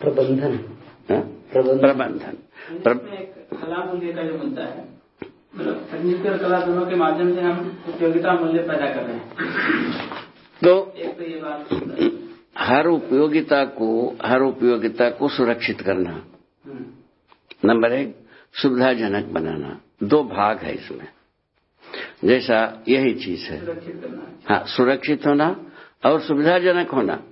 प्रबंधन। हाँ? प्रबंधन। प्रबंधन। कला मूल्य का जो मुद्दा है मतलब और कला दोनों के माध्यम से हम उपयोगिता मूल्य पैदा कर रहे हैं। तो एक तो ये बात हर उपयोगिता को हर उपयोगिता को सुरक्षित करना। हम्म, नंबर एक सुविधाजनक बनाना। दो भाग है इसमें। जैसा यही चीज़ है। सुरक्षित करना। हाँ सुरक्षित होना और सुविधाजनक होना।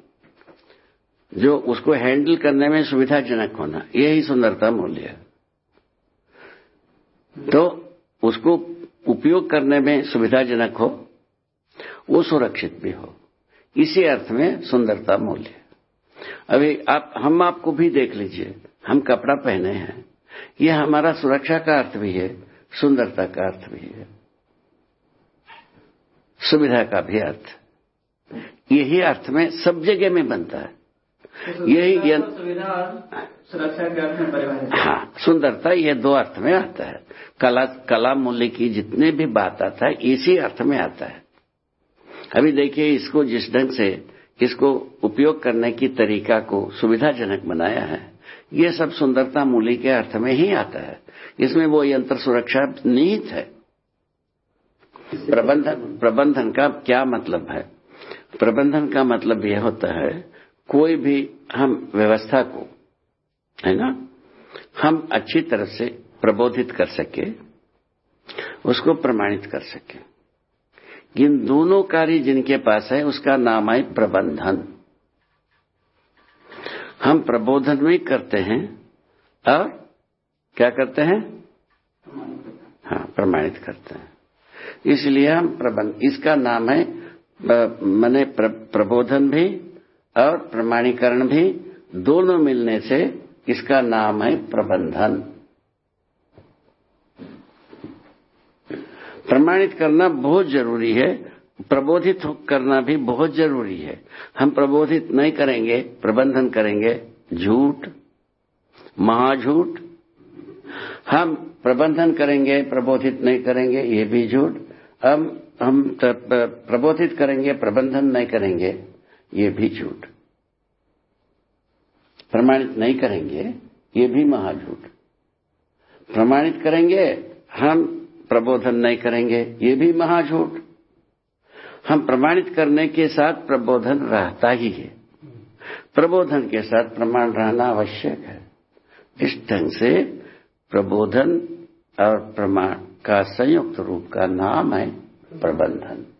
जो उसको हैंडल करने में सुविधाजनक होना, यही सुंदरता मूल्य है। तो उसको उपयोग करने में सुविधाजनक हो, वो सुरक्षित भी हो, इसी अर्थ में सुंदरता मूल्य अभी आप, हम आपको भी देख लीजिए, हम कपड़ा पहने हैं, यह हमारा सुरक्षा का अर्थ भी है, सुंदरता का अर्थ भी है। सुविधा का भी अर्थ। यही अर्थ में सब जगह में बनता है। यही सुविधा और सुरक्षा के अर्थ में परिभाषित हाँ। सुंदरता ये दो अर्थ में आता है। कला कला मूल्य की जितने भी बात आता है इसी अर्थ में आता है। अभी देखिए इसको जिस ढंग से इसको उपयोग करने की तरीका को सुविधाजनक बनाया है ये सब सुंदरता मूल्य के अर्थ में ही आता है। इसमें वो यंत्र सुरक्षा निहित है। प्रबंधन प्रबंधन का क्या मतलब है? प्रबंधन का मतलब यह होता है कोई भी हम व्यवस्था को है ना हम अच्छी तरह से प्रबोधित कर सके उसको प्रमाणित कर सके। इन दोनों कार्य जिनके पास है उसका नाम है प्रबंधन। हम प्रबोधन भी करते हैं और क्या करते हैं? हाँ प्रमाणित करते हैं। इसलिए हम प्रबंध इसका नाम है मैंने प्र, प्रबोधन भी और प्रमाणीकरण भी दोनों मिलने से इसका नाम है प्रबंधन। प्रमाणित करना बहुत ज़रूरी है, प्रबोधित करना भी बहुत ज़रूरी है। हम प्रबोधित नहीं करेंगे, प्रबंधन करेंगे, झूठ, महाझूठ। हम प्रबंधन करेंगे, प्रबोधित नहीं करेंगे, ये भी झूठ। हम हम प्रबोधित करेंगे, प्रबंधन नहीं करेंगे। ये भी झूठ। प्रमाणित नहीं करेंगे, ये भी महाझूठ। प्रमाणित करेंगे, हम प्रबोधन नहीं करेंगे, ये भी महाझूठ। हम प्रमाणित करने के साथ प्रबोधन रहता ही है। प्रबोधन के साथ प्रमाण रहना आवश्यक है। इस ढंग से प्रबोधन और प्रमाण का संयुक्त रूप का नाम है प्रबंधन।